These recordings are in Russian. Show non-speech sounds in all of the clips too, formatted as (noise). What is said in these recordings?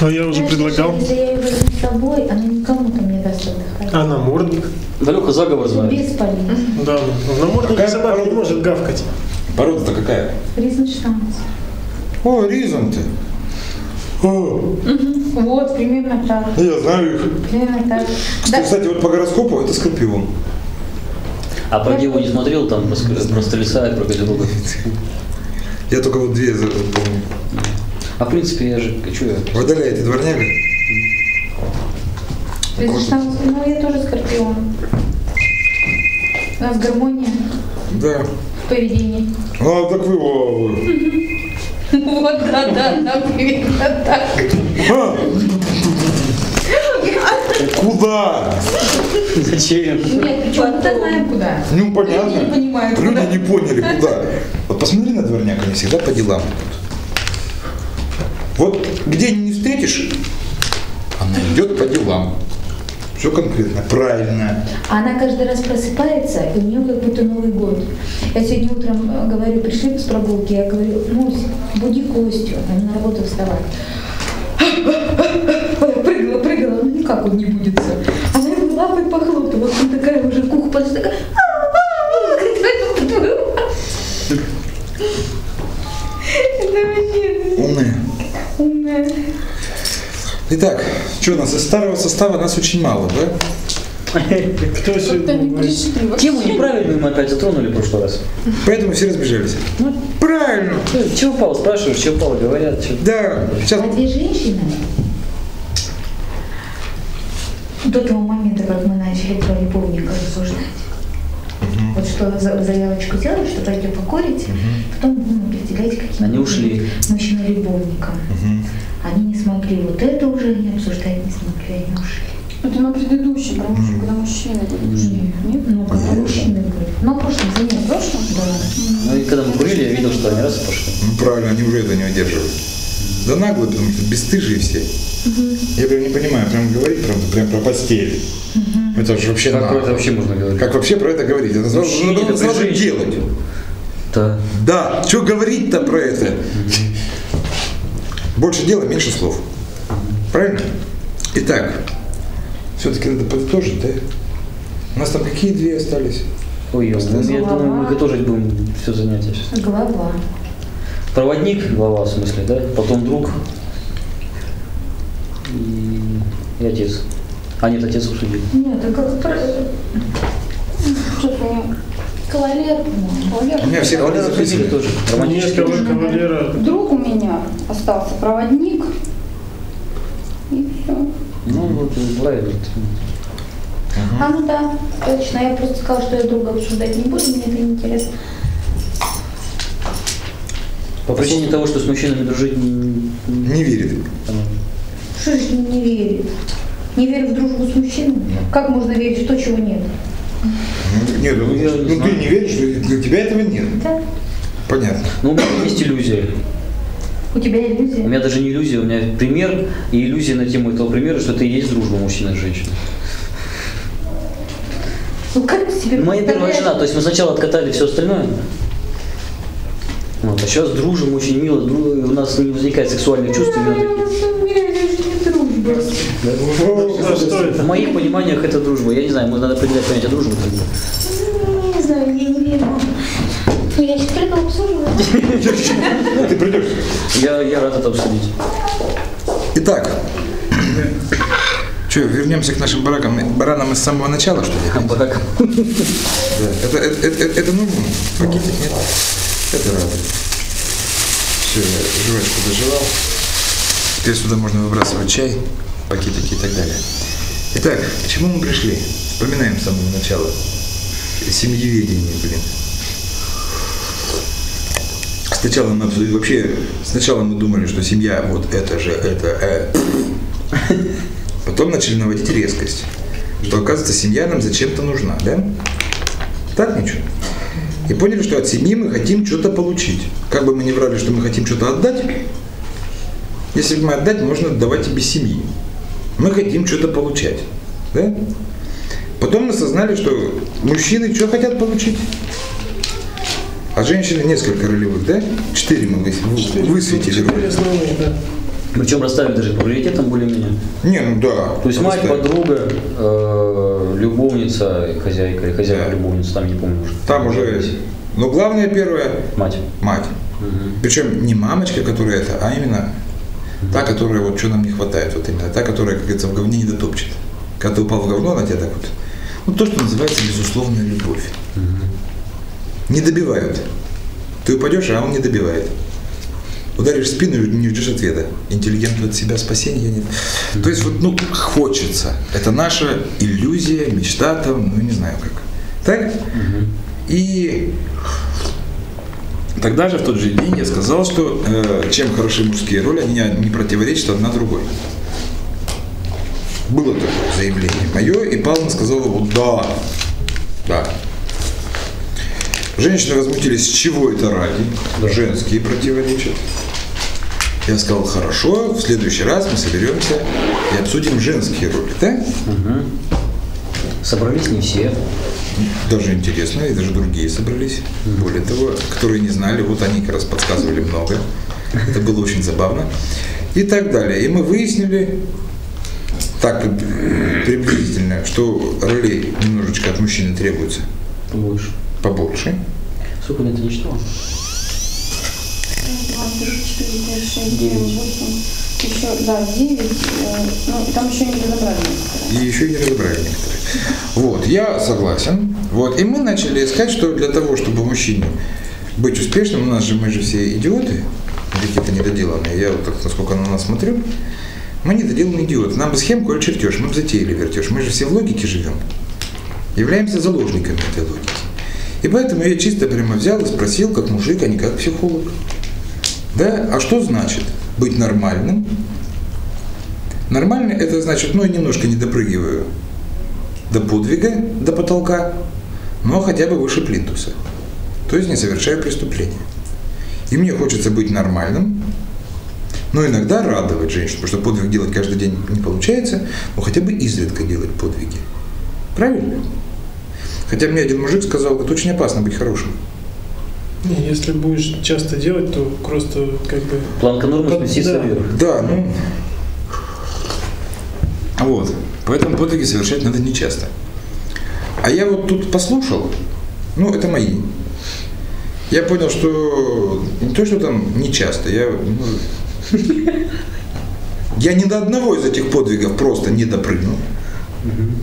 А я уже Знаешь, предлагал. Если я ее возьму с собой, она никому там не даст отдыхать. А намордник? Далеко заговор знает. Без полиции. Да, в наморднике Какая собака не может гавкать. Порода-то какая? Ризенштанц. О, Ризон ты. О, Вот, примерно так. я знаю их. Примерно так. Да. Кстати, вот по гороскопу это Скорпион. А про Деву не смотрел, там про, ск- про Стрельца и про Козерога. Я только вот две помню. А в принципе, я же, что я? Водолей, ты дворняга? Ризенштанц, ну я тоже скорпион. У нас гармония Да. в поведении. А, так вы... Вот, да, да, да, примерно так. А! Куда? Зачем? Нет, причем мы знаем куда. Ну, понятно. Люди не понимают, Люди куда. не поняли, куда. Вот посмотри на дворняк, они всегда по делам идут. Вот где не встретишь, она идет по делам. Все конкретно, правильно. А Она каждый раз просыпается, и у нее как будто Новый год. Я сегодня утром э, говорю, пришли с прогулки, я говорю, Мусь, буди Костю, а не на работу вставать. Прыгала, прыгала, ну никак он не будется. Она ему лапой похлопала, он такая уже к уху подошла, такая, (laughs) это вообще Умная. Умная. Итак, что у нас из старого состава нас очень мало, да? Кто сегодня? Тему неправильную мы опять затронули в прошлый раз. Поэтому все разбежались. Ну, Правильно. ты чего Павел спрашиваешь, чего Павел говорят? чё- Да, сейчас А две женщины до того момента, как мы начали про любовника рассуждать, вот что за- заявочку сделали, что пойдем покурите, потом будем определять, какие Они ушли. мужчины любовником. Они не смогли, вот это уже они обсуждать не смогли, они ушли. Это на предыдущем, про мужчин, когда мужчины были. Нет? Ну, когда мужчины были. Ну, в прошлом занятии. В прошлом? Да. Ну и когда мы курили, я видел, что они раз и пошли. Ну, правильно, они уже это не удерживают. Да наглые, потому что бесстыжие все. Я прям не понимаю, прям говорить прям, прям про постель. Это же вообще Как про нагло. это вообще можно говорить? Как вообще про это говорить? Это сразу, Мужчине, надо это сразу женщине. делать. Да. Да, что говорить-то про это? Больше дела, меньше слов. Правильно? Итак, все-таки надо подытожить, да? У нас там какие две остались? Ой, ё, ну, я думаю, мы готовить будем все занятие сейчас. Глава. Проводник, глава в смысле, да? Потом друг и, и отец. А нет, отец обсудил. Нет, это как про- Что-то кавалер, по-моему. У меня все обсудили записаны. тоже. Нет, Романтический. кого- кавалера. Друг у меня остался проводник. И все. Ну вот, правильно. А ну да, точно. Я просто сказала, что я друга обсуждать не буду, мне это не интересно. По причине того, что с мужчинами дружить не... Не верит. Что же не верит? Не верит в дружбу с мужчинами? Как можно верить в то, чего нет? Ну, Нет, ну, Я не ну, ты знаю. не веришь, для тебя этого нет. Да? Понятно. Ну, у меня есть иллюзия. У тебя У иллюзия? меня даже не иллюзия, у меня пример и иллюзия на тему этого примера, что это и есть дружба мужчины и женщины. Ну как ты себе Моя первая жена, то есть мы сначала откатали все остальное, вот, а сейчас дружим очень мило, дру- у нас не возникает сексуальных чувств именно Да, не что это? В моих пониманиях это дружба. Я не знаю, надо определять понятие дружбы. тогда. Ну, Не знаю, я не верю. Ну, я сейчас обсуждать. Ты придешь. Я, я рад это обсудить. Итак, что, вернемся к нашим баракам, баранам из самого начала, что ли? Барак. Да. Это, это, это, это нужно? Пакетик нет? Это радует. Все, я жвачку доживал. Теперь сюда можно выбрасывать чай, пакетики и так далее. Итак, к чему мы пришли? Вспоминаем с самого начала. Семьеведение, блин. Сначала мы обсудили, вообще, сначала мы думали, что семья вот это же, это, э. Потом начали наводить резкость. Что, оказывается, семья нам зачем-то нужна, да? Так ничего. И поняли, что от семьи мы хотим что-то получить. Как бы мы ни врали, что мы хотим что-то отдать, если мы отдать, можно отдавать и без семьи. Мы хотим что-то получать. Да? Потом мы осознали, что мужчины что хотят получить? А женщины несколько ролевых, да? Четыре мы выс- вы- высветили. Четыре основные, да. Причем расставили даже по приоритетам более-менее. Не, ну да. То есть мать, подруга, э, любовница, хозяйка, или хозяйка, Да. любовница, там не помню уже. Там уже... Но главное первое Мать. – мать. Мгм. Причем не мамочка, которая это, а именно та, которая вот что нам не хватает, вот именно та, которая, как говорится, в говне не дотопчет. Когда ты упал в говно, она тебя так вот. Ну, то, что называется безусловная любовь. Не добивают. Ты упадешь, а он не добивает. Ударишь в спину и не ждешь ответа. Интеллигент от себя спасения нет. То есть вот, ну, хочется. Это наша иллюзия, мечта там, ну, не знаю как. Так? И тогда же, в тот же день, я сказал, что э, чем хороши мужские роли, они не, не противоречат одна другой. Было такое заявление мое, и Павловна сказала, вот да, да. Женщины возмутились, с чего это ради? Женские противоречат. Я сказал, хорошо, в следующий раз мы соберемся и обсудим женские роли, да? Мгм. Собрались не все. Даже интересно, и даже другие собрались. Более того, которые не знали, вот они как раз подсказывали много. Это было очень забавно. И так далее. И мы выяснили, так приблизительно, что ролей немножечко от мужчины требуется Больше. Побольше. Сколько я это не читал? Два, три, четыре, пять, шесть, семь, восемь. Еще, да, девять. э, Ну, и там еще не разобрали некоторые. И еще и не разобрали некоторые. Вот, я согласен. Вот, и мы начали искать, что для того, чтобы мужчине быть успешным, у нас же мы же все идиоты, какие-то недоделанные. Я вот так, насколько на нас смотрю, мы недоделанные идиоты. Нам бы схемку или чертеж, мы бы затеяли вертеж. Мы же все в логике живем. Являемся заложниками этой логики. И поэтому я чисто прямо взял и спросил, как мужик, а не как психолог. Да, а что значит быть нормальным? Нормально это значит, ну, я немножко не допрыгиваю до подвига, до потолка, но хотя бы выше плинтуса. То есть не совершаю преступления. И мне хочется быть нормальным, но иногда радовать женщину, потому что подвиг делать каждый день не получается, но хотя бы изредка делать подвиги. Правильно? Хотя мне один мужик сказал, это очень опасно быть хорошим. Не, Если будешь часто делать, то просто как бы... Планка нормы Да. сместится вверх. Да, ну. Вот. Поэтому подвиги совершать надо нечасто. А я вот тут послушал, ну, это мои. Я понял, что не то, что там нечасто, я, ну, я ни до одного из этих подвигов просто не допрыгнул.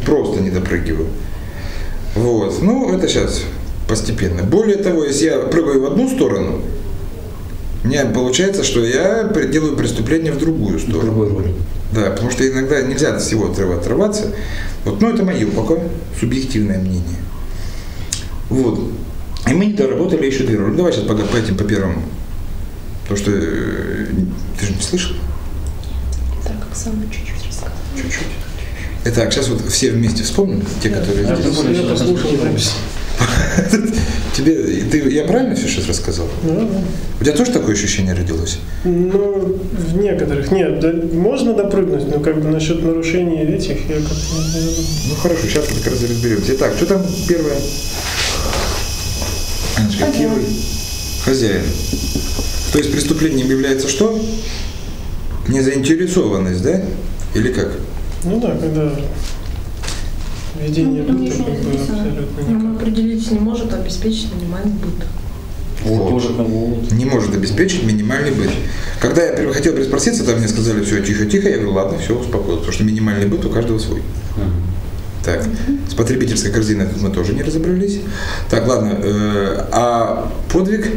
Просто не допрыгиваю. Вот. Ну, это сейчас постепенно. Более того, если я прыгаю в одну сторону, у меня получается, что я делаю преступление в другую В сторону. другой роли. Да, потому что иногда нельзя от всего отрыва- отрываться. Вот, ну, это мое пока субъективное мнение. Вот. И мы не доработали еще две роли. Давай сейчас пока по этим, по первому. Потому что э, ты же не слышал? Так, Оксана чуть-чуть рассказала. Чуть-чуть. Итак, сейчас вот все вместе вспомним, те, которые Я здесь. я послушал запись. (laughs) Тебе, ты, я правильно все сейчас рассказал? Да, да. У тебя тоже такое ощущение родилось? Ну, в некоторых. Нет, да, можно допрыгнуть, но как бы насчет нарушений этих я как-то. Ну хорошо, сейчас мы как раз разберемся. Итак, что там первое? Анечка, Хозяин. первый. Хозяин. То есть преступлением является что? Незаинтересованность, да? Или как? Ну да, когда ведение Ну, быта еще как бы абсолютно никак. определить не может обеспечить минимальный быт. Вот. Тоже. Не может обеспечить минимальный быт. Когда я хотел приспроситься, там мне сказали, все, тихо-тихо, я говорю, ладно, все, успокоился, потому что минимальный быт у каждого свой. Так, с потребительской корзиной тут мы тоже не разобрались. Так, ладно, э, а подвиг?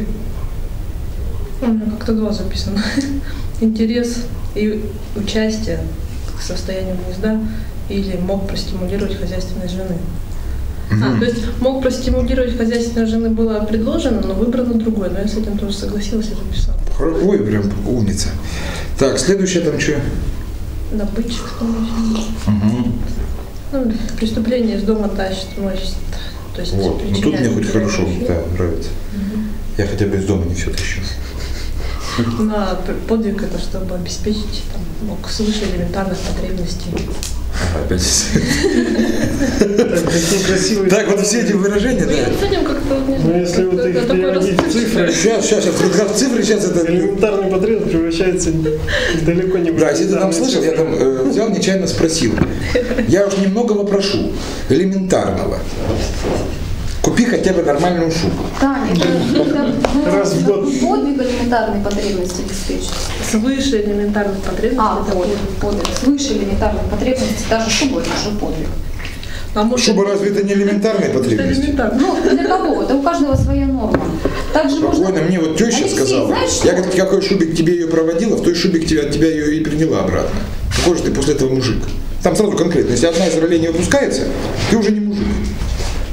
У меня как-то два записано. (laughs) Интерес и участие к состоянию гнезда или мог простимулировать хозяйственной жены. А, Мгм. то есть мог простимулировать хозяйственной жены было предложено, но выбрано другое. Но я с этим тоже согласилась и записала. Ой, прям умница. Так, следующее там что? Добытчик? Угу. Ну, преступление из дома тащит, мочит. То есть Вот, ну тут мне хоть хорошо, да, нравится. Я хотя бы из дома не все тащу. (laughs) Ну, а п- подвиг это чтобы обеспечить там, мог свыше элементарных потребностей. Опять. Так, такие красивые. Так, вот все эти выражения, Ну, да. с этим как-то вот не Ну, знаю. если вот их переводить в цифры, Сейчас, сейчас, сейчас, в цифры, сейчас это... элементарный потребность превращается далеко не в Да, если ты там слышал, я там э, взял, нечаянно спросил. Я уж немного вопрошу. Элементарного. Купи хотя бы нормальную шубу. Таня, это, Раз в год. подвиг элементарной потребности обеспечить. Свыше элементарных потребностей. А, это подвиг, подвиг. Свыше элементарной потребности, даже шуба это уже подвиг. А может, Шуба разве это не элементарные потребности? элементарно. Ну, для кого? Это у каждого своя норма. Также можно... Спокойно, мне вот теща Алексей, сказала, знаешь я говорит, какой шубе к тебе ее проводила, в той шубе к тебе, от тебя ее и приняла обратно. Какой же ты после этого мужик? Там сразу конкретно, если одна из ролей не выпускается, ты уже не мужик.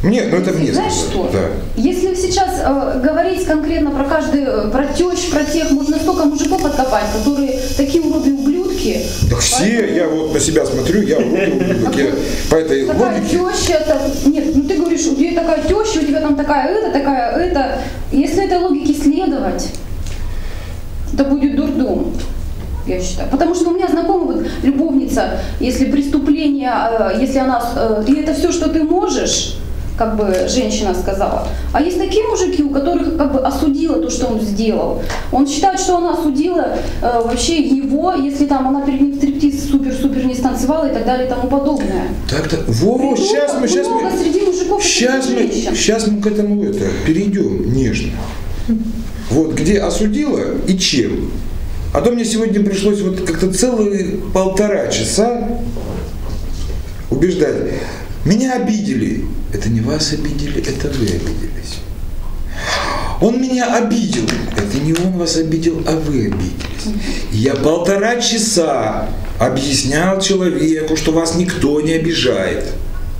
Мне, ну это мне Знаешь что? Да. Если сейчас э, говорить конкретно про каждый, э, про тещ, про тех, можно столько мужиков откопать, которые такие уроды ублюдки. Так все, я вот на себя смотрю, я урод, (laughs) ублюдок. Я по этой Такая логике. теща, это... Нет, ну ты говоришь, у тебя такая теща, у тебя там такая это, такая это. Если этой логике следовать, это будет дурдом. Я считаю. Потому что у меня знакомая вот любовница, если преступление, э, если она, э, и это все, что ты можешь, как бы женщина сказала. А есть такие мужики, у которых как бы осудила то, что он сделал. Он считает, что она осудила э, вообще его, если там она перед ним стриптиз супер-супер не станцевала и так далее и тому подобное. Так, так, во, во, Придурков сейчас мы, сейчас мы, среди мужиков сейчас мы, сейчас мы к этому это, перейдем нежно. Вот где осудила и чем. А то мне сегодня пришлось вот как-то целые полтора часа убеждать. Меня обидели. Это не вас обидели, это вы обиделись. Он меня обидел. Это не он вас обидел, а вы обиделись. Я полтора часа объяснял человеку, что вас никто не обижает.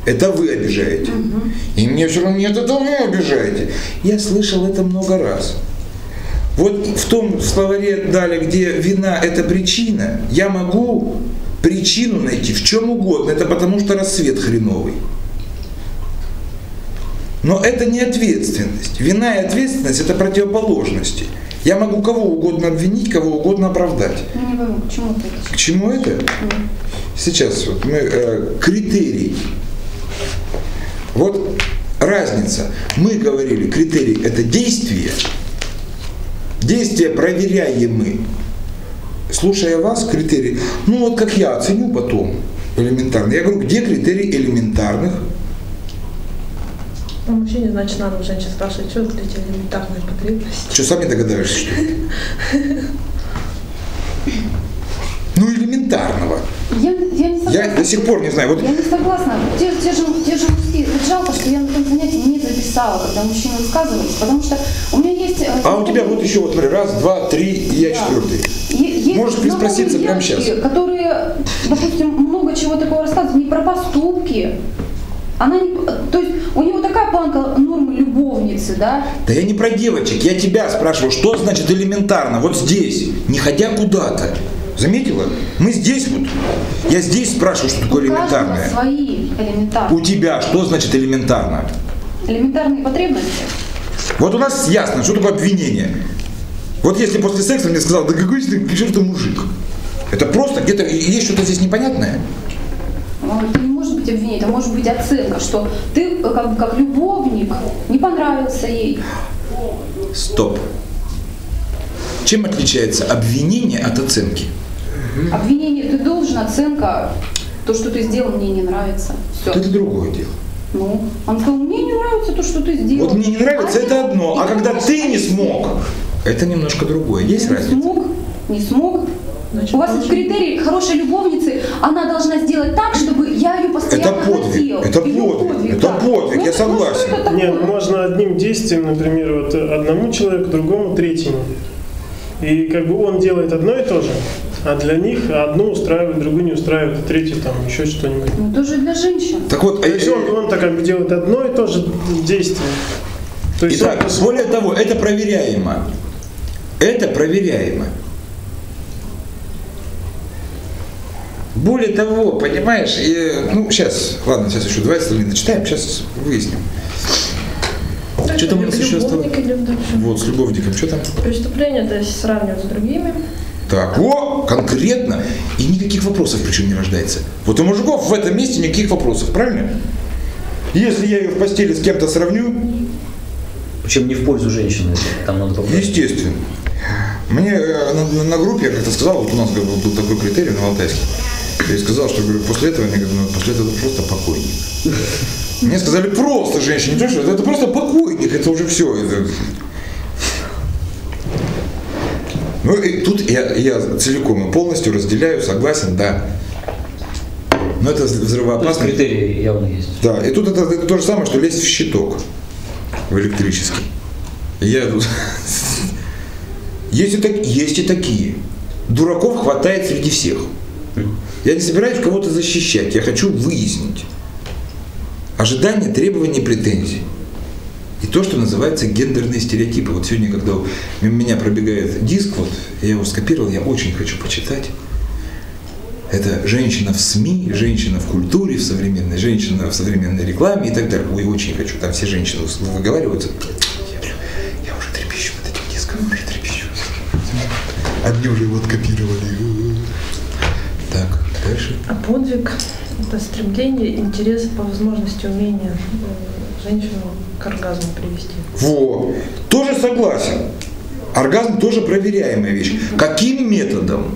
Это вы обижаете. И мне все равно, нет, это вы обижаете. Я слышал это много раз. Вот в том словаре дали, где вина – это причина, я могу причину найти в чем угодно. Это потому, что рассвет хреновый. Но это не ответственность. Вина и ответственность – это противоположности. Я могу кого угодно обвинить, кого угодно оправдать. Ну, не пойму, к чему это? К чему это? Сейчас вот мы э, критерий. Вот разница. Мы говорили, критерий – это действие. Действия проверяемы. Слушая вас, критерий, ну вот как я оценю потом элементарно. Я говорю, где критерий элементарных? По мужчине, значит, надо у женщин спрашивать, что для тебя элементарные потребности. Что, сам не догадаешься, что ли? (laughs) Ну, элементарного. Я, я не согласна. Я до сих пор не знаю. Вот Я не согласна. Те, те же, те же мужские. Вот жалко, что я на том занятии не записала, когда мужчины высказывались, потому что у меня есть... э, А у тебя вот еще вот смотри, раз, два, три, и я Да. четвертый. Есть Можешь приспроситься прямо сейчас. Которые, допустим, много чего такого рассказывают, не про поступки. Она не, то есть у него планка нормы любовницы, да? Да я не про девочек, я тебя спрашиваю, что значит элементарно, вот здесь, не ходя куда-то. Заметила? Мы здесь вот. Я здесь спрашиваю, что такое у элементарное. свои У элементарные. тебя что значит элементарно? Элементарные потребности. Вот у нас ясно, что такое обвинение. Вот если после секса мне сказал, да какой ты, к черту мужик. Это просто где-то есть что-то здесь непонятное. Ну, Это не может быть обвинение, это может быть оценка, что ты как, бы как любовник не понравился ей. Стоп. Чем отличается обвинение от оценки? Обвинение ты должен, оценка, то, что ты сделал, мне не нравится. Все. Это другое дело. Ну, он сказал, мне не нравится то, что ты сделал. Вот мне не нравится, А это я- одно. и А когда ты не смог, это немножко другое. Есть не разница? смог, не смог. Значит, У вас есть должен- критерий хорошей любовницы, она должна сделать так, чтобы я ее постоянно Это подвиг, хотел. это Её подвиг, это да. подвиг, Ну, я это- ну, согласен. это такое? Нет, ну, можно одним действием, например, вот одному человеку, другому, третьему. И как бы он делает одно и то же, а для них одну устраивает, другую не устраивает, а третью там еще что-нибудь. Ну, тоже для женщин. Так вот, То э, есть он, он так как бы делает одно и то же действие. То есть Итак, он- более того, это проверяемо. Это проверяемо. Более того, понимаешь, и, ну сейчас, ладно, сейчас еще два страницы дочитаем, сейчас выясним. Что там у нас еще осталось? Вот, с любовником, что там? Преступление, то есть сравнивать с другими. Так, о, конкретно. И никаких вопросов причем не рождается. Вот у мужиков в этом месте никаких вопросов, правильно? Если я ее в постели с кем-то сравню, Причем не в пользу женщины. Там надо поправить. естественно. Мне э, на, на- на группе я как-то сказал, вот у нас был такой критерий на Алтайске. Я сказал, что говорю, после этого, они говорят, ну, после этого просто покойник. Мне сказали, просто женщина, не то, что это просто покойник, это уже все. Это... Ну и тут я, я целиком и полностью разделяю, согласен, да. Но это То есть взрывоопасно. критерии явно есть. Да, и тут это, это то же самое, что лезть в щиток в электрический. Я тут... (laughs) Есть и, так, есть и такие. Дураков хватает среди всех. Я не собираюсь кого-то защищать, я хочу выяснить. Ожидания, требования, претензии. И то, что называется гендерные стереотипы. Вот сегодня, когда мимо меня пробегает диск, вот, я его скопировал, я очень хочу почитать. Это женщина в СМИ, женщина в культуре, в современной, женщина в современной рекламе и так далее. Ой, очень хочу. Там все женщины выговариваются. Я, говорю, я уже трепещу под этим диском, уже трепещу. Одни уже вот копировали. Дальше. А подвиг – это стремление, интерес по возможности, умение э, женщину к оргазму привести. Во, тоже согласен. Оргазм тоже проверяемая вещь. Каким методом?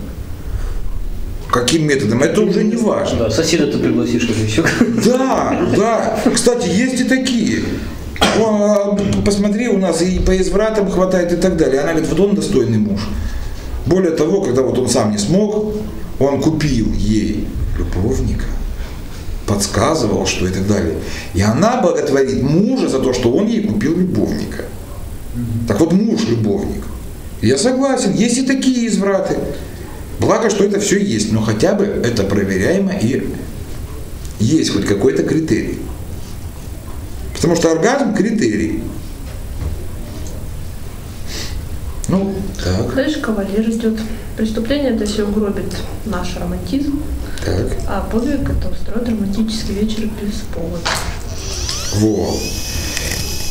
Каким методом? Это уже не важно. Да, соседа ты пригласишь как еще. Да, да. Кстати, есть и такие. Посмотри, у нас и по извратам хватает и так далее. Она говорит, вот он достойный муж. Более того, когда вот он сам не смог, он купил ей любовника, подсказывал, что и так далее. И она боготворит мужа за то, что он ей купил любовника. Так вот, муж любовник. Я согласен, есть и такие извраты. Благо, что это все есть, но хотя бы это проверяемо и есть хоть какой-то критерий. Потому что оргазм – критерий. Ну, так, Дальше кавалер идет. Преступление – это все угробит наш романтизм, так. а подвиг – это устроить романтический вечер без повода. Во.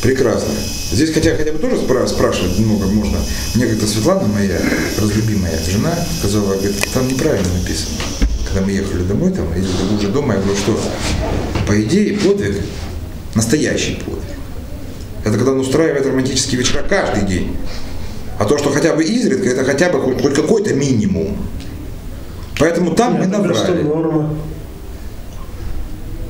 Прекрасно. Здесь хотя, хотя бы тоже спра- спрашивать много можно. Мне как-то Светлана, моя разлюбимая жена, сказала, говорит, там неправильно написано. Когда мы ехали домой, там, или уже дома, я говорю, что по идее подвиг, настоящий подвиг, это когда он устраивает романтические вечера каждый день. А то, что хотя бы изредка, это хотя бы хоть, хоть какой-то минимум. Поэтому там мы Это что набрали. норма.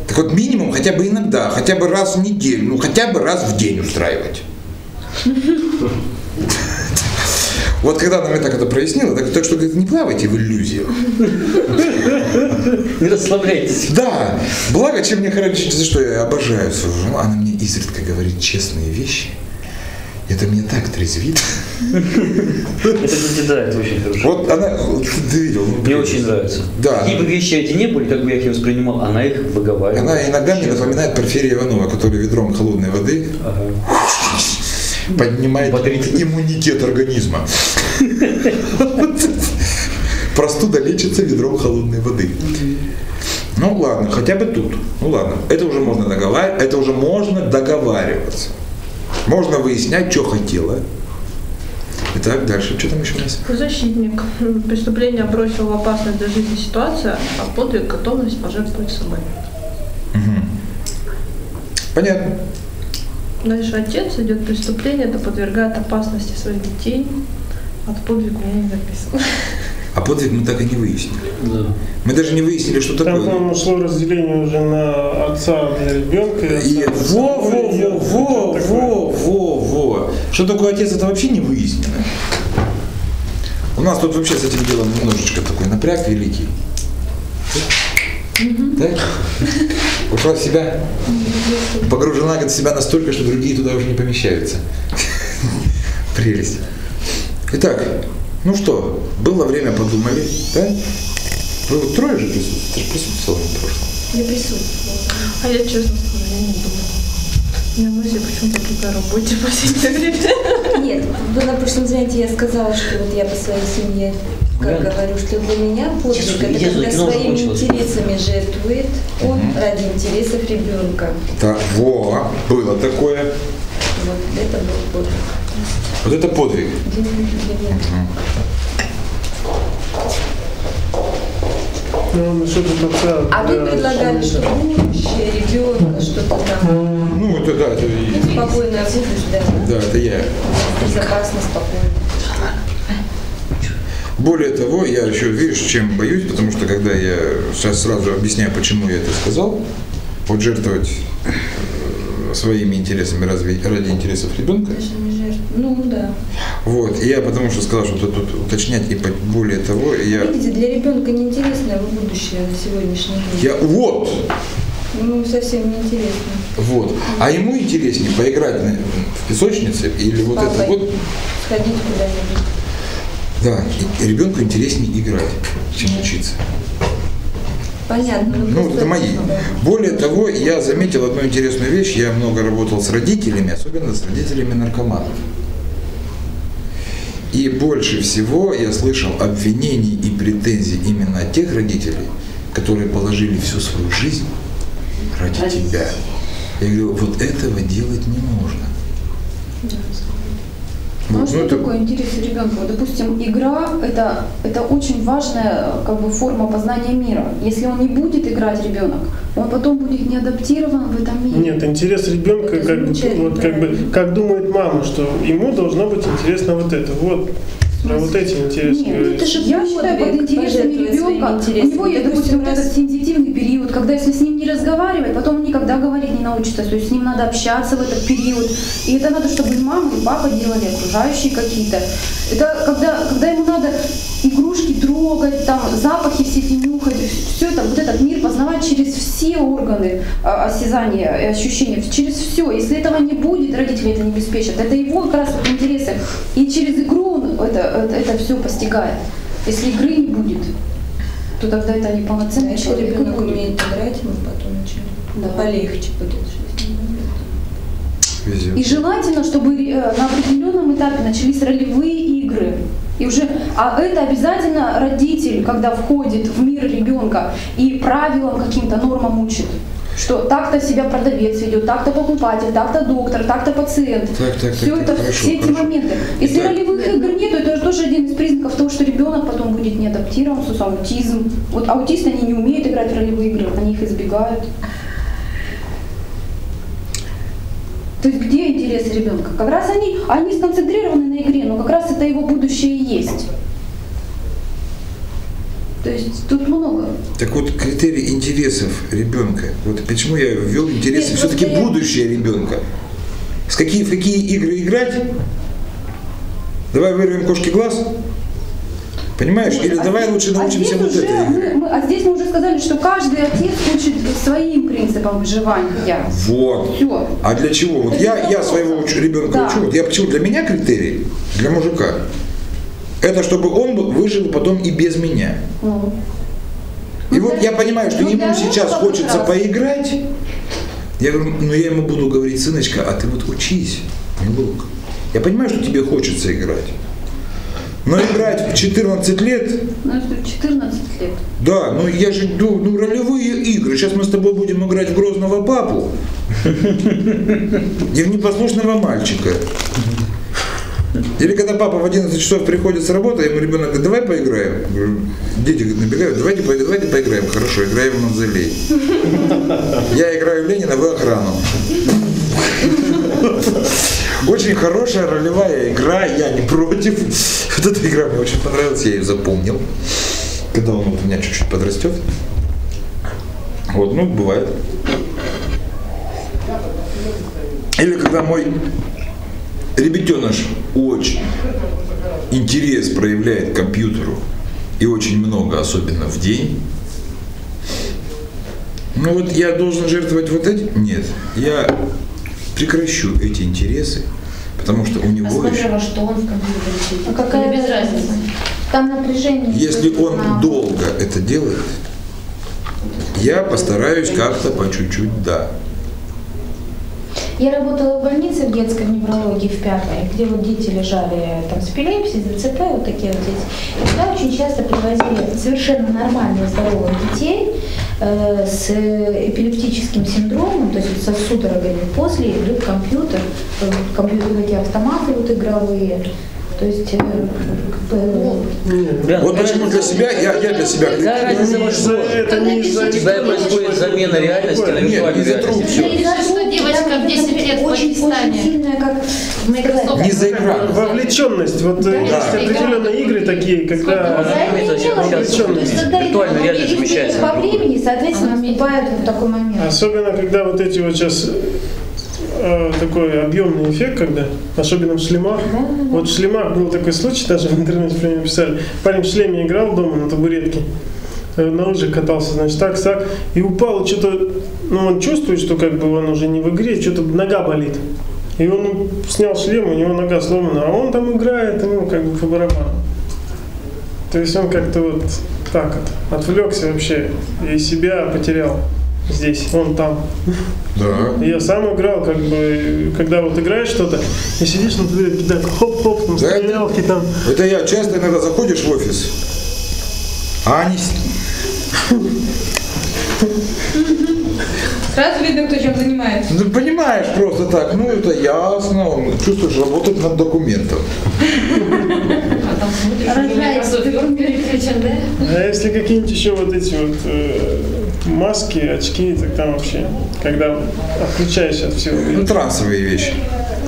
Так вот минимум хотя бы иногда, хотя бы раз в неделю, ну хотя бы раз в день устраивать. Вот когда нам это, это прояснило, так, так что говорит, не плавайте в иллюзиях. Не расслабляйтесь. Да, благо, чем мне хорошо, за что я обожаю свою жену, она мне изредка говорит честные вещи. Это меня так трезвит. Это, это очень хорошо. Вот она, ты видел. ну, Мне очень нравится. Да. Какие бы вещи эти не были, как бы я их воспринимал, она их выговаривает. Она иногда мне напоминает Порфирия Иванова, который ведром холодной воды поднимает иммунитет организма. Простуда лечится ведром холодной воды. Ну ладно, хотя бы тут. Ну ладно, это уже можно договариваться, это уже можно договариваться. Можно выяснять, что хотела. Итак, дальше. Что там еще у нас? Защитник. Преступление бросило в опасность для жизни ситуация, а подвиг – готовность пожертвовать собой. Мгм. Понятно. Дальше отец идет преступление, это подвергает опасности своих детей. От подвиг у меня не записано. А подвиг мы так и не выяснили. Да. Мы даже не выяснили, что Там, такое. по-моему, шло разделение уже на отца для ребенка. И во, во, во, во, что такое. во, во, во. Что такое отец, это вообще не выяснено. У нас тут вообще с этим делом немножечко такой напряг великий. Да? Ушла в себя, погружена говорит, в себя настолько, что другие туда уже не помещаются. (laughs) Прелесть. Итак, ну что, было время, подумали, да? Вы вот трое же присутствовали, ты же присутствовала на прошлом. Я присутствовала. А я честно скажу, я не думала. У меня мысли почему-то только о работе в последнее время. Нет, на прошлом занятии я сказала, что вот я по своей семье, как Да. говорю, что для меня подвиг это когда своими закончилось. интересами жертвует он ради интересов ребенка. Так, во, было такое. Вот это был подвиг. Вот это подвиг. Ну, подставил. А тут предлагали, что будущее ребенка, что-то там. Ну, это да, это, и- Спокойная будущее, да. да, это я. Безопасно, спокойно. Более того, я еще, видишь, чем боюсь, потому что когда я сейчас сразу объясняю, почему я это сказал, вот жертвовать э, своими интересами разве ради интересов ребенка. Ну да. вот, и я потому что сказал, что тут уточнять, и более того, я, Видите, для ребенка неинтересное будущее на сегодняшний день. я, вот, Ну, совсем неинтересно. вот, а ему интереснее поиграть на- в песочнице или вот это Папой. вот, Сходить куда-нибудь. да, и ребенку интереснее играть, чем учиться. Понятно. Ну, просто- это мои. Более того, я заметил одну интересную вещь. Я много работал с родителями, особенно с родителями наркоманов. И больше всего я слышал обвинений и претензий именно от тех родителей, которые положили всю свою жизнь ради Ради тебя. Я говорю, вот этого делать не можно. Ну, а что это- такое интерес ребенка? Вот, допустим, игра это, это очень важная как бы, форма познания мира. Если он не будет играть ребенок, он потом будет не адаптирован в этом мире. Нет, интерес ребенка, Это как вот, как бы, как думает мама, что ему должно быть интересно вот это. Вот, про вот эти интересы Нет, говорить. это же Я считаю, под интересами ребенка, у него есть, допустим, вот раз- этот сенситивный период, когда если с ним не разговаривать, потом он никогда говорить не научится, то есть с ним надо общаться в этот период. И это надо, чтобы и мама, и папа делали, окружающие какие-то. Это когда, когда ему надо игрушки трогать, там, запахи все эти нюхать, все это, вот этот мир познавать через все органы а, осязания и ощущения, через все. Если этого не будет, родители это не обеспечат. Это его как раз вот интересы. И через игру он это, это, это все постигает. Если игры не будет, то тогда это Да, неполноценный если человек. и ребенок будет. умеет играть, ему потом очень Да. полегче будет жизнь. И желательно, чтобы э, на определенном этапе начались ролевые игры. И уже, а это обязательно родитель, когда входит в мир ребенка и правилам каким-то нормам учит. Что так-то себя продавец ведет, так-то покупатель, так-то доктор, так-то пациент. Так, так, все так, это, хорошо, все эти хорошо. моменты. Если Итак. ролевых игр нет, то это тоже один из признаков того, что ребенок потом будет не адаптирован, что аутизм. Вот аутисты, они не умеют играть в ролевые игры, они их избегают. То есть где интересы ребенка? Как раз они, они сконцентрированы на игре, но как раз это его будущее и есть. То есть тут много. Так вот, критерий интересов ребенка. Вот почему я ввел интересы все-таки я- будущее ребенка. С какие, в какие игры играть? Давай вырвем кошки глаз? Понимаешь? Или а давай лучше а научимся здесь вот уже этой мы- а здесь мы уже сказали, что каждый отец учит своим принципам выживания. Вот. Все. А для чего? Вот Это я, я своего уч- ребенка Да. учу. Вот я почему для меня критерий, для мужика, это чтобы он выжил потом и без меня. Ну. И Ну, вот я понимаю, что ну, ему сейчас хочется раз. поиграть. Я говорю, ну я ему буду говорить, сыночка, а ты вот учись, милок. Я понимаю, что тебе хочется играть. Но играть в 14 лет, Ну, это 14 лет. да, ну я же, ну, ну ролевые игры. Сейчас мы с тобой будем играть в грозного папу и в непослушного мальчика. Или когда папа в 11 часов приходит с работы, ему ребенок говорит, давай поиграем. Дети набегают, давайте, давайте поиграем. Хорошо, играем в Мавзолей. Я играю в Ленина, вы охрану. (laughs) Очень хорошая ролевая игра, я не против. Вот эта игра мне очень понравилась, я ее запомнил. Когда он у меня чуть-чуть подрастет. Вот, ну, бывает. Или когда мой ребятеныш очень интерес проявляет к компьютеру, и очень много, особенно в день, ну вот я должен жертвовать вот этим? Нет. Я прекращу эти интересы, потому что у него А еще... во что он в компьютере. А какая Или без разницы. Там напряжение. Если он на- долго это делает, я постараюсь как-то по чуть-чуть, да. Я работала в больнице в детской неврологии в пятой, где вот дети лежали там с эпилепсией, с ДЦП, вот такие вот дети. И туда очень часто привозили совершенно нормальных, здоровых детей э, с эпилептическим синдромом, то есть со судорогами после игры в компьютер, э, в компьютер эти автоматы вот игровые, То есть, э, как бы, Нет. Вот почему для себя, я, я для себя Да, разница Не во что? это не из-за ребенка, происходит замена реальности на. Нет, виртуальную за реальность. того, девочка да, в 10 лет в очень, Пакистане. очень сильная, как Microsoft. Не заиграл. Вовлеченность. Вот э, есть определенные игры такие, когда За когда виртуальная реальность замещается. по времени, соответственно, наступает вот такой момент. Особенно, когда вот эти вот сейчас э, такой объемный эффект, когда, особенно в шлемах. Вот в шлемах был такой случай, даже в интернете про него писали. Парень в шлеме играл дома на табуретке, э, на лыжах катался, значит, так, так, и упал, что-то, ну, он чувствует, что как бы он уже не в игре, что-то нога болит. И он снял шлем, у него нога сломана, а он там играет, ему как бы по барабану. То есть он как-то вот так вот отвлекся вообще и себя потерял здесь, он там. Да. Я сам играл, как бы, когда вот играешь что-то, и сидишь на табуретке, так, хоп-хоп, там, Да, это- стрелялки там. Это я часто иногда заходишь в офис, а они... Сразу видно, кто чем занимается. Ну, понимаешь, просто так, ну это ясно, он чувствуешь, работать над документом. А там смотришь, да? А если какие-нибудь еще вот эти вот э, маски, очки, так там вообще, когда отключаешься от всего Ну, трансовые вещи.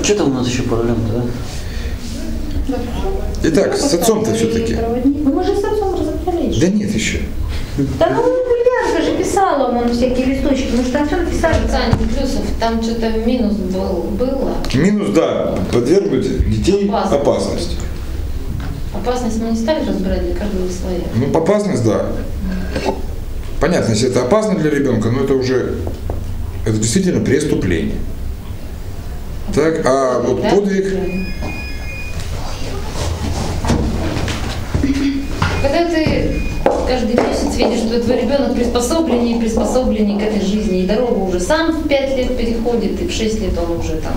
Что там у нас еще проблема-то, да? Итак, с отцом-то все-таки. Ну, мы же с отцом разобрались. Да нет еще. Да ну, Ульянка же писала он всякие листочки, мы же там все написали. Саня, плюсов, там что-то минус был, было. Минус, да, подвергнуть детей Опасности. опасности. Опасность мы не стали разбирать, для каждого своя. Ну, опасность, да. Понятно, если это опасно для ребенка, но это уже, это действительно преступление. Так, а вот Да? подвиг, Когда ты каждый месяц видишь, что твой ребенок приспособленнее и приспособленнее к этой жизни, и дорогу уже сам в 5 лет переходит, и в 6 лет он уже там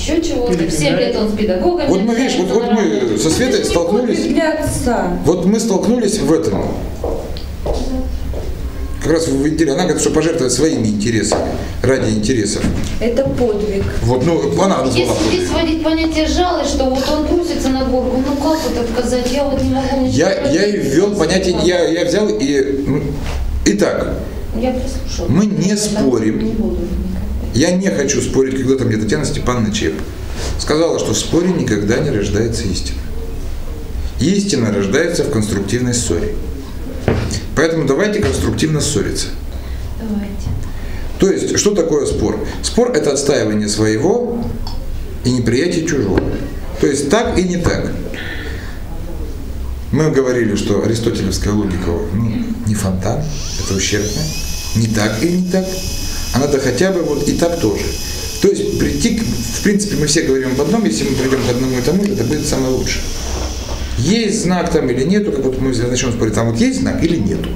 еще чего-то, в 7 лет он с педагогами. вот мы, видишь, вот, вот мы со Светой столкнулись, Для отца. вот мы столкнулись в этом. Как раз в интерес, она говорит, что пожертвовать своими интересами, ради интересов. Это подвиг. Вот, ну, она назвала Если подвиг. здесь вводить понятие жалость, что вот он бросится на горку, ну как вот отказать, я вот не могу ничего Я, я и ввел понятие, я, я взял и... ну, Итак, Я. Мы не спорим. Не буду никак. Я не хочу спорить, когда-то мне Татьяна Степановна Чеп сказала, что в споре никогда не рождается истина. Истина рождается в конструктивной ссоре. Поэтому давайте конструктивно ссориться. Давайте. То есть, что такое спор? Спор – это отстаивание своего и неприятие чужого. То есть, так и не так. Мы говорили, что аристотелевская логика ну, не фонтан, это ущербно. Не так и не так. А надо хотя бы вот и так тоже. То есть прийти, к- в принципе, мы все говорим об одном, если мы придем к одному и тому же, это будет самое лучшее. Есть знак там или нету, как вот мы начнем спорить, там вот есть знак или нету.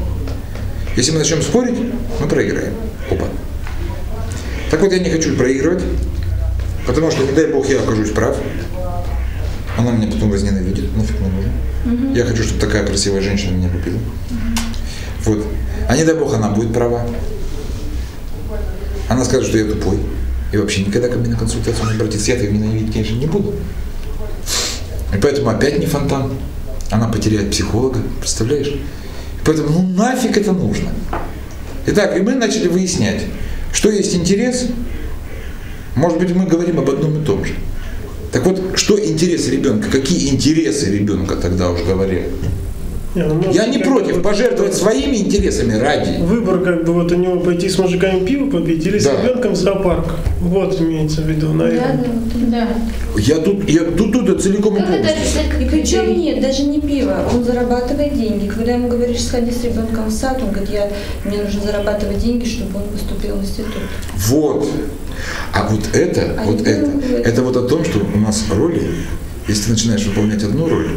Если мы начнем спорить, мы проиграем. Опа. Так вот, я не хочу проигрывать, потому что, не дай бог, я окажусь прав. Она меня потом возненавидит, нафиг мне нужно. Я хочу, чтобы такая красивая женщина меня любила. Вот. А не дай бог, она будет права. Она скажет, что я тупой. И вообще никогда ко мне на консультацию не обратится. Я-то ненавидеть, конечно, не буду. И поэтому опять не фонтан. Она потеряет психолога, представляешь? И поэтому, ну нафиг это нужно? Итак, и мы начали выяснять, что есть интерес. Может быть, мы говорим об одном и том же. Так вот, что интересы ребенка? Какие интересы ребенка тогда уже говорили? Не, ну, может, Я не против пожертвовать своими интересами ради. Выбор как бы вот у него пойти с мужиками пиво попить или с Да. ребенком в зоопарк. Вот имеется в виду, наверное. Да. Я тут, я тут, тут это целиком и Как это И причем нет, даже не пиво, он зарабатывает деньги. Когда ему говоришь, сходи с ребенком в сад, он говорит, я, мне нужно зарабатывать деньги, чтобы он поступил в институт. Вот. А вот это, А вот это, говорит- это вот о том, что у нас роли, если ты начинаешь выполнять одну роль,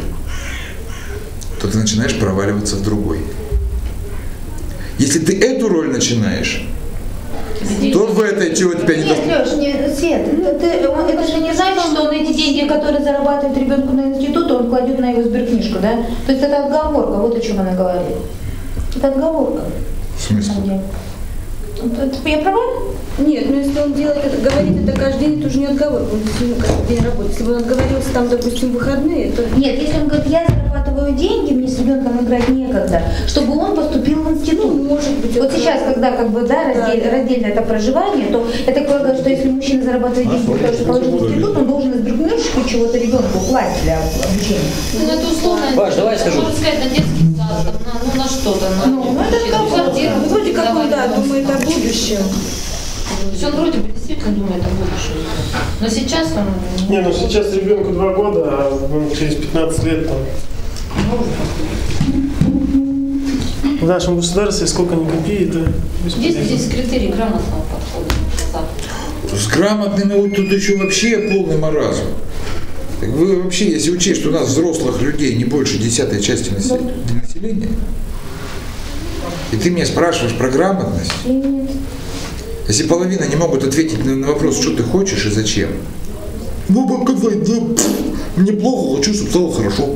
то ты начинаешь проваливаться в другой. Если ты эту роль начинаешь, то в этой чего тебя не Нет, Леш, не, Свет, это, это же не значит, что он эти деньги, которые зарабатывает ребенку на институт, он кладет на его сберкнижку, да? То есть это отговорка, вот о чем она говорит. Это отговорка. В смысле? Это- Я права? Нет, ну если он делает это, говорит это каждый день, это уже не отговор, он действительно каждый день работает. Если бы он отговорился там, допустим, в выходные, то Нет, если он говорит, я зарабатываю деньги, мне с ребенком играть некогда, чтобы он поступил в институт. ну, может быть. Вот это- сейчас, когда как бы, да, раздел- Да, раздельно это проживание, то я так полагаю, что если мужчина зарабатывает деньги для того, чтобы положить в институт, он должен из брюкнешечку чего-то ребенку платить для обучения. Ну, это условно. Паш, давай я скажу. Можно сказать, на детский сад, на, ну, на что-то. На, Ну, ну, это как квартиру, вроде как он, да, думает о будущем. То есть он вроде бы действительно думает о будущем. Но сейчас он... Не, ну сейчас ребенку два года, а через 15 лет там. В нашем государстве сколько ни копи, это Есть здесь критерий грамотного подхода. Да. С грамотными вот тут еще вообще полный маразм. Так Вы вообще, если учесть, что у нас взрослых людей не больше десятой части насе- населения, и ты меня спрашиваешь про грамотность, если половина не могут ответить на, на вопрос, что ты хочешь и зачем. Ну, пф, мне плохо, хочу, чтобы стало хорошо.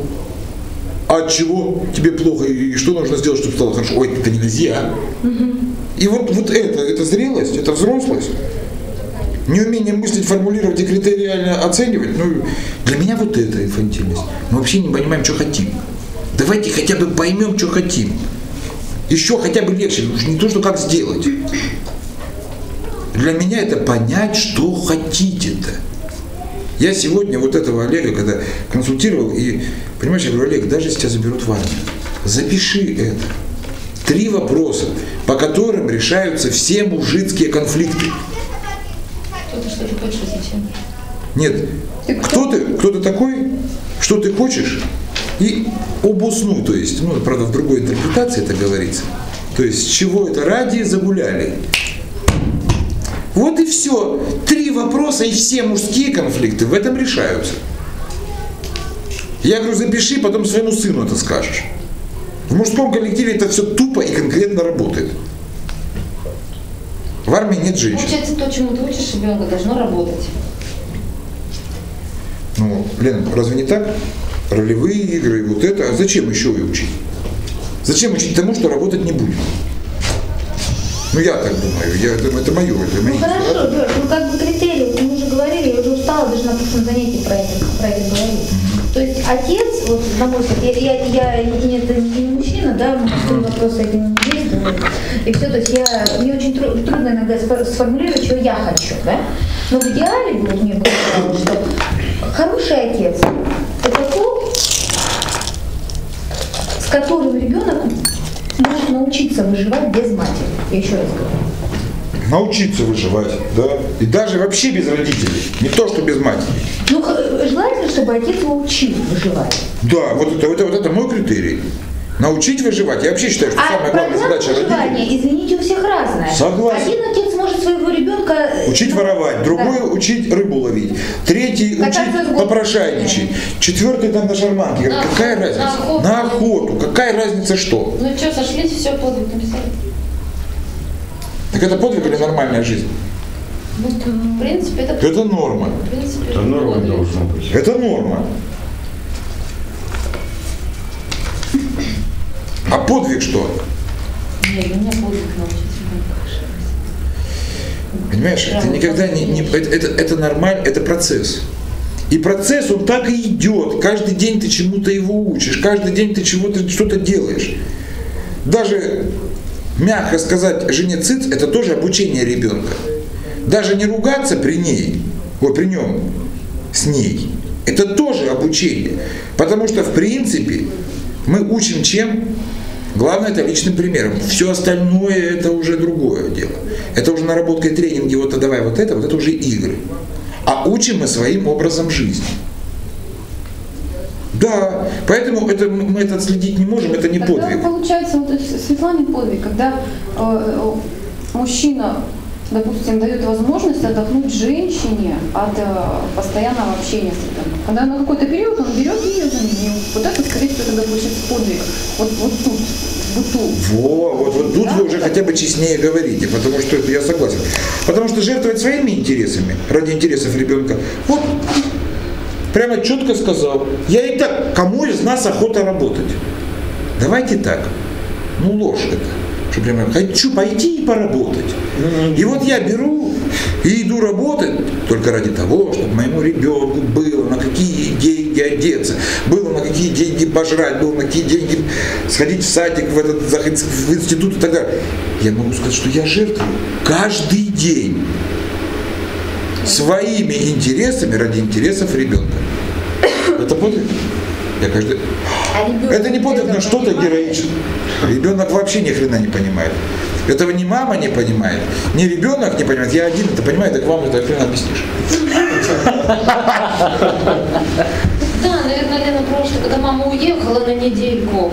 А от чего тебе плохо и что нужно сделать, чтобы стало хорошо? Ой, это нельзя. И вот, вот это, это зрелость, это взрослость. Неумение мыслить, формулировать и критериально оценивать, ну, для меня вот это инфантильность. Мы вообще не понимаем, что хотим. Давайте хотя бы поймем, что хотим. Еще хотя бы легче, уж не то, что как сделать. Для меня это понять, что хотите-то. Я сегодня вот этого Олега, когда консультировал, и, понимаешь, я говорю, Олег, даже если тебя заберут в армию, запиши это. Три вопроса, по которым решаются все мужицкие конфликты. Кто ты, что ты хочешь, зачем? Нет, кто ты, кто ты такой, что ты хочешь, и обуснуй, то есть, ну, правда, в другой интерпретации это говорится. То есть, с чего это ради загуляли. Вот и все. Три вопроса, и все мужские конфликты в этом решаются. Я говорю, запиши, потом своему сыну это скажешь. В мужском коллективе это все тупо и конкретно работает. В армии нет женщин. Получается, то, чему ты учишь ребенка, должно работать. Ну, Лен, разве не так? Ролевые игры, вот это. А зачем еще и учить? Зачем учить тому, что работать не будет? Ну, я так думаю. Я думаю, это мое, это мои Ну хорошо, взгляды. Лёш, ну как бы критерии, мы уже говорили, я уже устала даже на прошлом занятии про это, про это говорить. То есть отец, вот на мой взгляд, я, я, я не, это не мужчина, да, мужские вопросы этим не действуют. И все, то есть я, мне очень тру- трудно иногда сформулировать, чего я хочу, да. Но в идеале, вот мне казалось, что хороший отец – это тот, с которым ребенок может научиться выживать без матери. Я еще раз говорю. Научиться выживать, да. И даже вообще без родителей. Не то, что без матери. Ну, желательно, чтобы отец его учил выживать. Да, вот это, вот это, вот это мой критерий. Научить выживать. Я вообще считаю, что А самая главная задача родителей выживания, извините, у всех разная. Согласен. Один отец может своего ребенка... э, Учить воровать, другой учить рыбу ловить, третий Кататься учить попрошайничать, четвертый там на шарманке. На Какая охоту, разница? на охоту. На охоту. Какая разница что? Ну что, сошлись, все, подвиг написали. Так это подвиг или нормальная жизнь? Ну, в принципе, это... Это норма. В принципе, Это норма должна быть. Это норма. А подвиг что? Нет, у меня подвиг научить. Понимаешь, это никогда не, не- это, это, это нормально, это процесс. И процесс, он так и идет. Каждый день ты чему-то его учишь, каждый день ты чего-то что-то делаешь. Даже мягко сказать жене циц, это тоже обучение ребенка. Даже не ругаться при ней, вот при нем, с ней, это тоже обучение. Потому что, в принципе, мы учим чем? Главное это личным примером. Все остальное это уже другое дело. Это уже наработка и тренинги, вот а давай вот это, вот это уже игры. А учим мы своим образом жизни. Да, поэтому это, мы это отследить не можем, это не Тогда подвиг. получается вот этот Светлане подвиг, когда э, э, мужчина, допустим, дает возможность отдохнуть женщине от э, постоянного общения с ребенком. Когда на какой-то период он берет ее заменил. Вот это, скорее всего, тогда получится подвиг. Вот, вот тут, быту. Во, вот, вот тут Да? вы уже хотя бы честнее говорите, потому что это я согласен. Потому что жертвовать своими интересами ради интересов ребенка, вот прямо четко сказал, я и так, кому из нас охота работать? Давайте так, ну ложь это. Что прямо хочу пойти и поработать. И вот я беру и иду работать только ради того, чтобы моему ребенку было на какие деньги одеться, было на какие деньги пожрать, было на какие деньги сходить в садик, в, этот, в институт и так далее. Я могу сказать, что я жертвую каждый день своими интересами ради интересов ребенка. Это подвиг. Я каждый... А Это не подвиг на что-то героическое. Ребенок вообще ни хрена не понимает. Этого ни мама не понимает, ни ребенок не понимает. Я один это понимаю, так вам это хрена объяснишь. Да, наверное, Лена что когда мама уехала на недельку,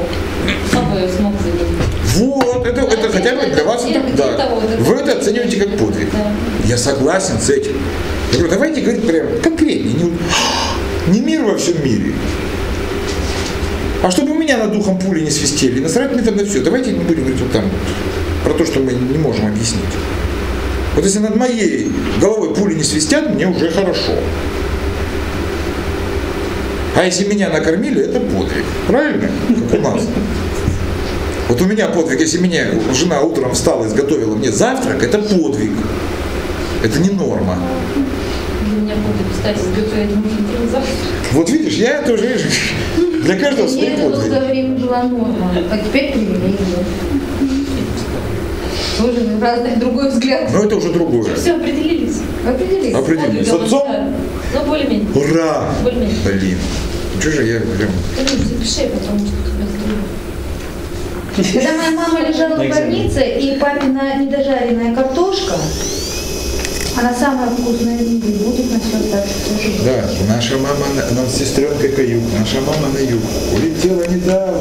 папа ее смог заменить. Вот, это, это хотя бы для вас это, да. вот это. Вы это оцениваете как подвиг. Да. Я согласен с этим. Я говорю, давайте говорить прям конкретнее. Не, (gasps) не мир во всем мире. А чтобы у меня над духом пули не свистели, насрать мне тогда все. Давайте не будем говорить вот там про то, что мы не можем объяснить. Вот если над моей головой пули не свистят, мне уже хорошо. А если меня накормили, это подвиг. Правильно? Как у нас. Вот у меня подвиг, если меня жена утром встала и изготовила мне завтрак, это подвиг. Это не норма. Для меня будет, кстати, сготовить мужу завтрак. Вот видишь, я это уже для каждого свой Мне это время была норма, а теперь привилегия. Тоже разный другой взгляд. Но это уже другое. Все, определились. Определись. Определились. С отцом? Ну, более-менее. Ура! Более-менее. Блин. Ну что же я прям... Запиши, потому что тебя. Когда моя мама лежала в больнице, и папина недожаренная картошка, она самая вкусная в мире, будет на все так, живет. Да, наша мама, на- нам с сестренкой каюк, наша мама на юг. Улетела недавно.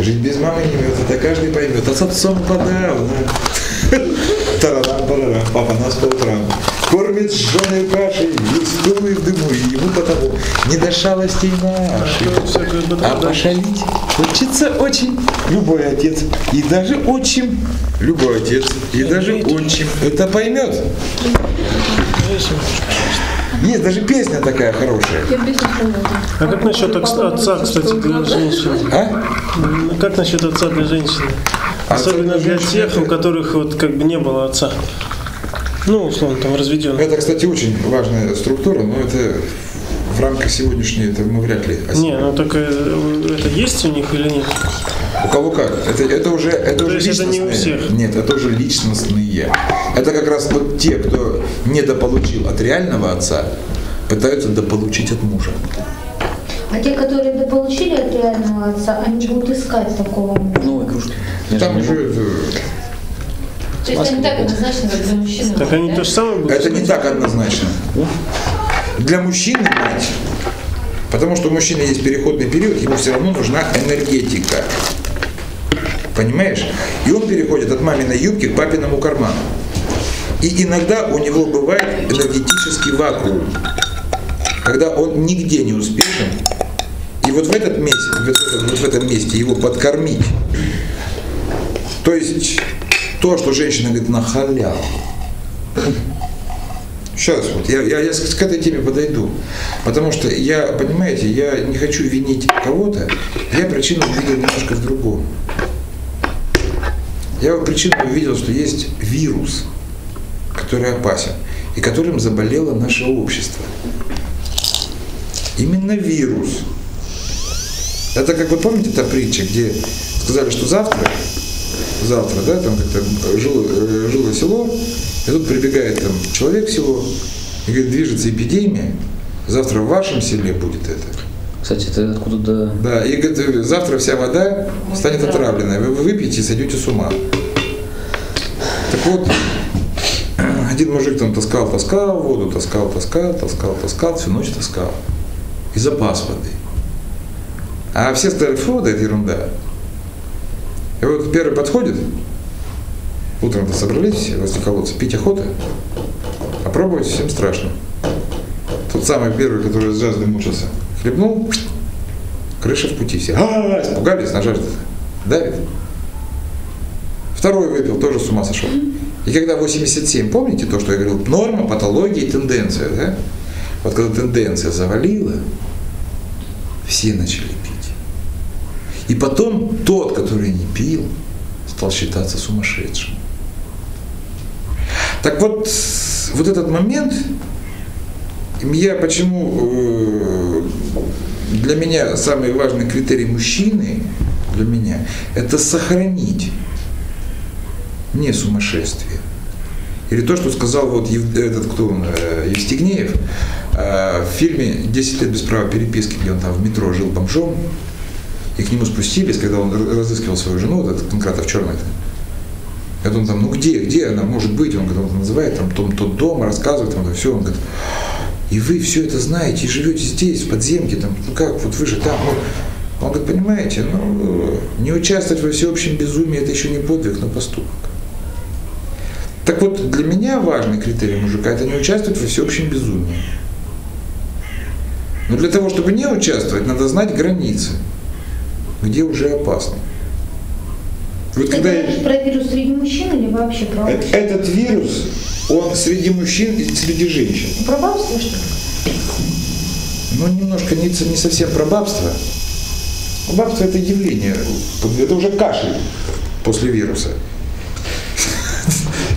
Жить без мамы не имет, это каждый поймет. А с отцом подавно. Тарарам, парарам, папа нас по утрам. Кормит жженой кашей, стулы в дыму, и ему потому не до шалостей наших. А пошалить учится очень любой отец. И даже отчим. Любой отец. И даже отчим. Это поймет. Есть даже песня такая хорошая. А как насчет отца, кстати, для женщин? А? Как насчет отца для женщины? Особенно для тех, у которых вот как бы не было отца. Ну, условно, там разведенный. Это, кстати, очень важная структура, но это в рамках сегодняшней это мы вряд ли. осилим. Не, ну так э, это есть у них или нет? У кого как? Это, это уже, это То уже есть это не у личностные. всех? Нет, это уже личностные. Это как раз вот те, кто недополучил от реального отца, пытаются дополучить от мужа. А те, которые дополучили от реального отца, они будут искать такого мужа. Новые кружки. Же Там могу. это, То есть они так однозначно, как для мужчины. Так они да? то же самое будут? это не так однозначно. Для мужчины мать. Потому что у мужчины есть переходный период, ему все равно нужна энергетика. Понимаешь? И он переходит от маминой юбки к папиному карману. И иногда у него бывает энергетический вакуум, когда он нигде не успешен. И вот в этот месяц, вот в этом- вот в этом месте его подкормить. То есть то, что женщина говорит на халяву. Сейчас вот, я, я, я к этой теме подойду. Потому что я, понимаете, я не хочу винить кого-то, я причину увидел немножко в другом. Я причину увидел, что есть вирус, который опасен, и которым заболело наше общество. Именно вирус. Это как вы помните та притча, где сказали, что завтра, завтра, да, там как-то жило, э, жило село, и тут прибегает там человек в село и говорит, движется эпидемия, завтра в вашем селе будет это. Кстати, это откуда-то... Да, и говорит, завтра вся вода станет отравленной, вы вы выпьете и сойдете с ума. Так вот, (clears throat) один мужик там таскал, таскал воду, таскал, таскал, таскал, таскал, всю ночь таскал. И запас воды. А все фу, да это ерунда. И вот первый подходит, утром-то собрались возле колодца, пить охота, а пробовать всем страшно. Тот самый первый, который с жаждой мучился, хлебнул, крыша в пути все. А, испугались, на жажду давит. Второй выпил, тоже с ума сошел. И когда 87, помните то, что я говорил, норма, патология и тенденция, да? Вот когда тенденция завалила, все начали пить. И потом тот, который не пил, стал считаться сумасшедшим. Так вот, вот этот момент, я почему э, для меня самый важный критерий мужчины, для меня, это сохранить не сумасшествие. Или то, что сказал вот этот, кто он, э, Евстигнеев, в фильме «10 лет без права переписки», где он там в метро жил бомжом, и к нему спустились, когда он разыскивал свою жену, вот этот Конкратов черный. И вот он там, ну где, где она может быть? Он говорит, он называет там том, тот дом, рассказывает там, все, он говорит, и вы все это знаете, и живете здесь, в подземке, там, ну как, вот вы же там, вот. Он говорит, понимаете, ну, не участвовать во всеобщем безумии, это еще не подвиг, но поступок. Так вот, для меня важный критерий мужика – это не участвовать во всеобщем безумии. Но для того, чтобы не участвовать, надо знать границы, где уже опасно. Вот Ты когда говоришь про вирус среди мужчин или вообще про Э- Этот вирус, он среди мужчин и среди женщин. Про бабство что ли? Ну, немножко не, не совсем про бабство. Бабство это явление, это уже кашель после вируса,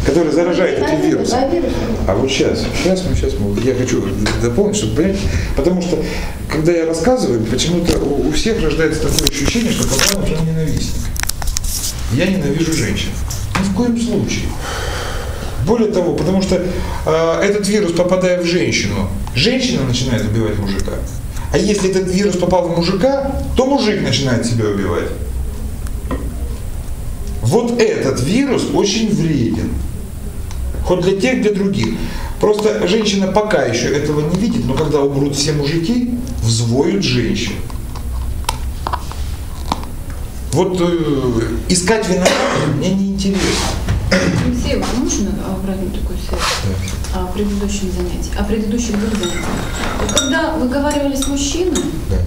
который заражает этим вирус, вирусом. а вот сейчас, сейчас мы сейчас мы, я хочу дополнить, чтобы понять, потому что когда я рассказываю, почему-то у, у всех рождается такое ощущение, что попал уже ненавистник. Я ненавижу женщин. Ни в коем случае. Более того, потому что э, этот вирус, попадая в женщину, женщина начинает убивать мужика. А если этот вирус попал в мужика, то мужик начинает себя убивать. Вот этот вирус очень вреден. Хоть для тех, для других. Просто женщина пока еще этого не видит, но когда умрут все мужики, взвоют женщин. Вот э, искать виноватых мне не интересно. Алексей, можно обратную такую связь о предыдущем занятии, о предыдущем двух занятиях? Вот когда выговаривали с мужчиной, Да.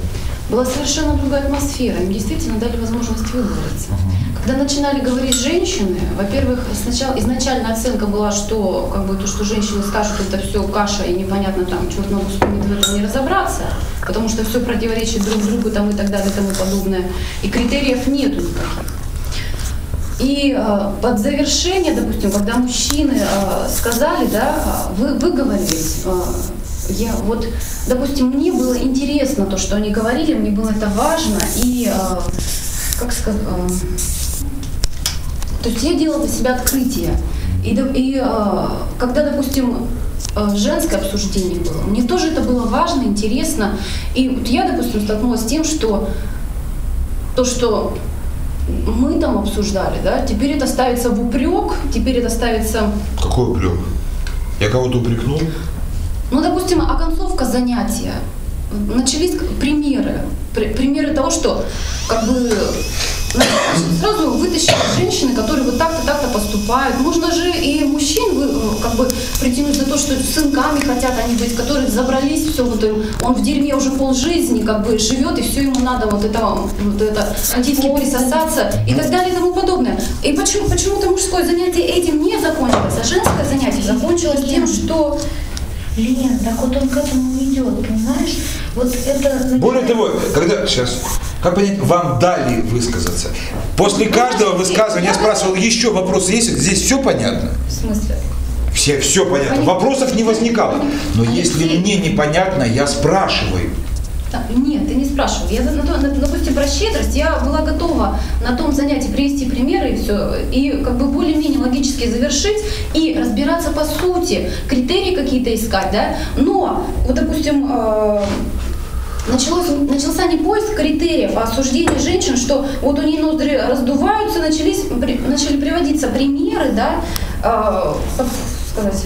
Была совершенно другая атмосфера, им действительно дали возможность выговориться. Когда начинали говорить женщины, во-первых, сначала изначальная оценка была, что как бы то, что женщины скажут, это все каша и непонятно там, черт ногу вспомнит, в этом не разобраться, потому что все противоречит друг другу там и так далее и тому подобное. И критериев нету никаких. И э, под завершение, допустим, когда мужчины э, сказали, да, вы выговорились, э, я вот, допустим, мне было интересно то, что они говорили, мне было это важно, и, э, как сказать, э, то есть я делала для себя открытие. И, и э, когда, допустим, э, женское обсуждение было, мне тоже это было важно, интересно. И вот я, допустим, столкнулась с тем, что то, что мы там обсуждали, да, теперь это ставится в упрек, теперь это ставится, Какой упрек? Я кого-то упрекнул? Ну, допустим, оконцовка занятия. Начались примеры, При- примеры того, что как бы значит, сразу вытащили женщины, которые вот так-то, так-то поступают. Можно же и мужчин э, как бы притянуть за то, что сынками хотят они быть, которые забрались, все вот им, он в дерьме уже полжизни как бы живет, и все ему надо вот это, вот это антиски присосаться и так далее и тому подобное. И почему, почему-то мужское занятие этим не закончилось, а женское занятие закончилось тем, что Лен, так вот он к этому идет, понимаешь? Вот это... Более того, когда сейчас, как понять, вам дали высказаться. После каждого высказывания я спрашивал, еще вопросы есть? Здесь все понятно? в смысле Все, все понятно. Вопросов не возникало. Но если мне непонятно, я спрашиваю. Нет, ты не спрашивал. Я, на- допустим, про щедрость я была готова на том занятии привести примеры и все, и как бы более-менее логически завершить и разбираться по сути, критерии какие-то искать, да. Но, вот, допустим, э, началось, начался не поиск критериев, а осуждение женщин, что вот у нее ноздри раздуваются, начались, при- начали приводиться примеры, да, э, как сказать,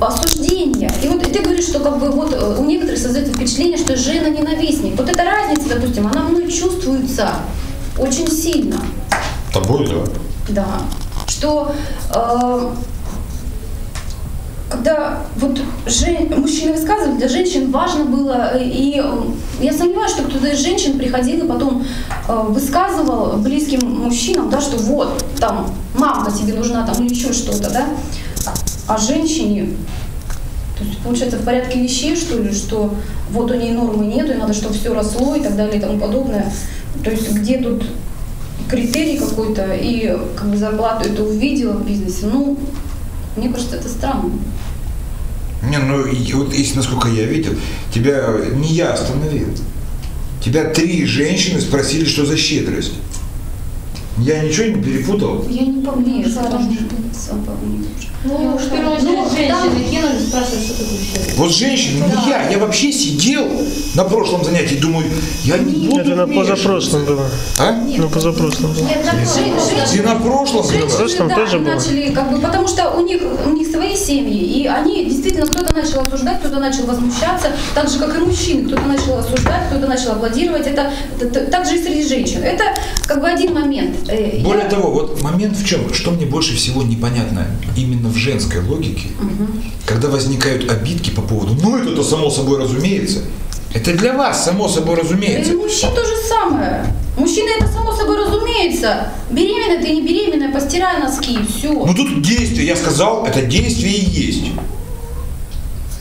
осуждение. И вот ты говоришь, что как бы вот э, у некоторых создается впечатление, что жена ненавистник. Вот эта разница, допустим, она мной чувствуется очень сильно. Тобой, да? Да. Что э, когда вот жен- мужчины высказывали, для женщин важно было, э, и э, я сомневаюсь, что кто-то из женщин приходил и потом э, высказывал близким мужчинам, да, что вот, там, мамка тебе нужна, там, или еще что-то, да, а женщине, то есть, получается, в порядке вещей, что ли, что вот у нее нормы нету, и надо, чтобы все росло и так далее и тому подобное. То есть, где тут критерий какой-то и как бы зарплату это увидела в бизнесе, ну, мне кажется, это странно. Не, ну вот если, насколько я видел, тебя не я остановил. Тебя три женщины спросили, что за щедрость. Я ничего не перепутал? Я не помню, Нет, что там тоже. Ну, в первую очередь, Ну, женщины там- кинули, спрашивают, что такое щедрость. Вот женщины, не я. Я вообще сидел на прошлом занятии, думаю, я не буду Это на позапрошлом было. А? На позапрошлом было. Нет, на прошлом. И на прошлом было. Женщины, прошлом да, тоже было. начали, как бы, потому что у них, у них свои семьи, и они действительно, кто-то начал осуждать, кто-то начал возмущаться, так же, как и мужчины, кто-то начал осуждать, кто-то начал аплодировать, это, так же и среди женщин. Это как бы один момент. Э, Более я- того, вот момент в чем, что мне больше всего непонятно именно в женской логике, когда возникают обидки по поводу, ну это-то само собой разумеется. Это для вас само собой И разумеется. у мужчин то же самое. Мужчины это само собой разумеется. Беременная ты не беременная, постирай носки, все. Ну тут действие, я сказал, это действие и есть.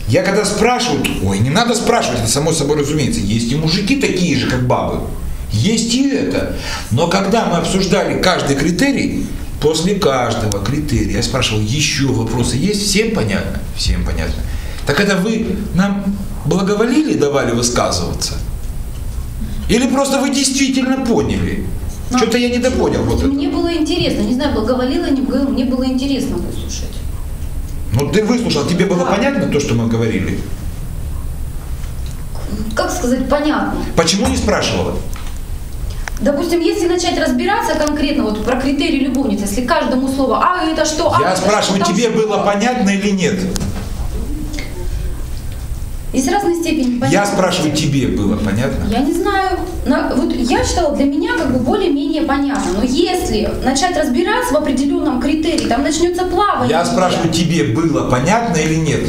Я когда спрашиваю, ой, не надо спрашивать, это само собой разумеется. Есть и мужики такие же, как бабы. Есть и это. Но когда мы обсуждали каждый критерий, после каждого критерия я спрашивал, еще вопросы есть? Всем понятно? Всем понятно. Так это вы нам благоволили давали высказываться? Или просто вы действительно поняли? Что-то я не допонял вот это. Мне было интересно, не знаю, благоволила, не благоволила, мне было интересно выслушать. Ну ты выслушал, тебе было понятно то, что мы говорили? Как сказать, понятно. Почему не спрашивала? Допустим, если начать разбираться конкретно вот про критерии любовницы, если каждому слову, а это что, а Я это спрашиваю, что, тебе что?» было понятно или нет? Есть разной степени понятно. Я спрашиваю, тебе было понятно? Я не знаю. На- вот я считала, для меня как бы более-менее понятно. Но если начать разбираться в определенном критерии, там начнется плавание. Я спрашиваю, тебе было понятно или нет?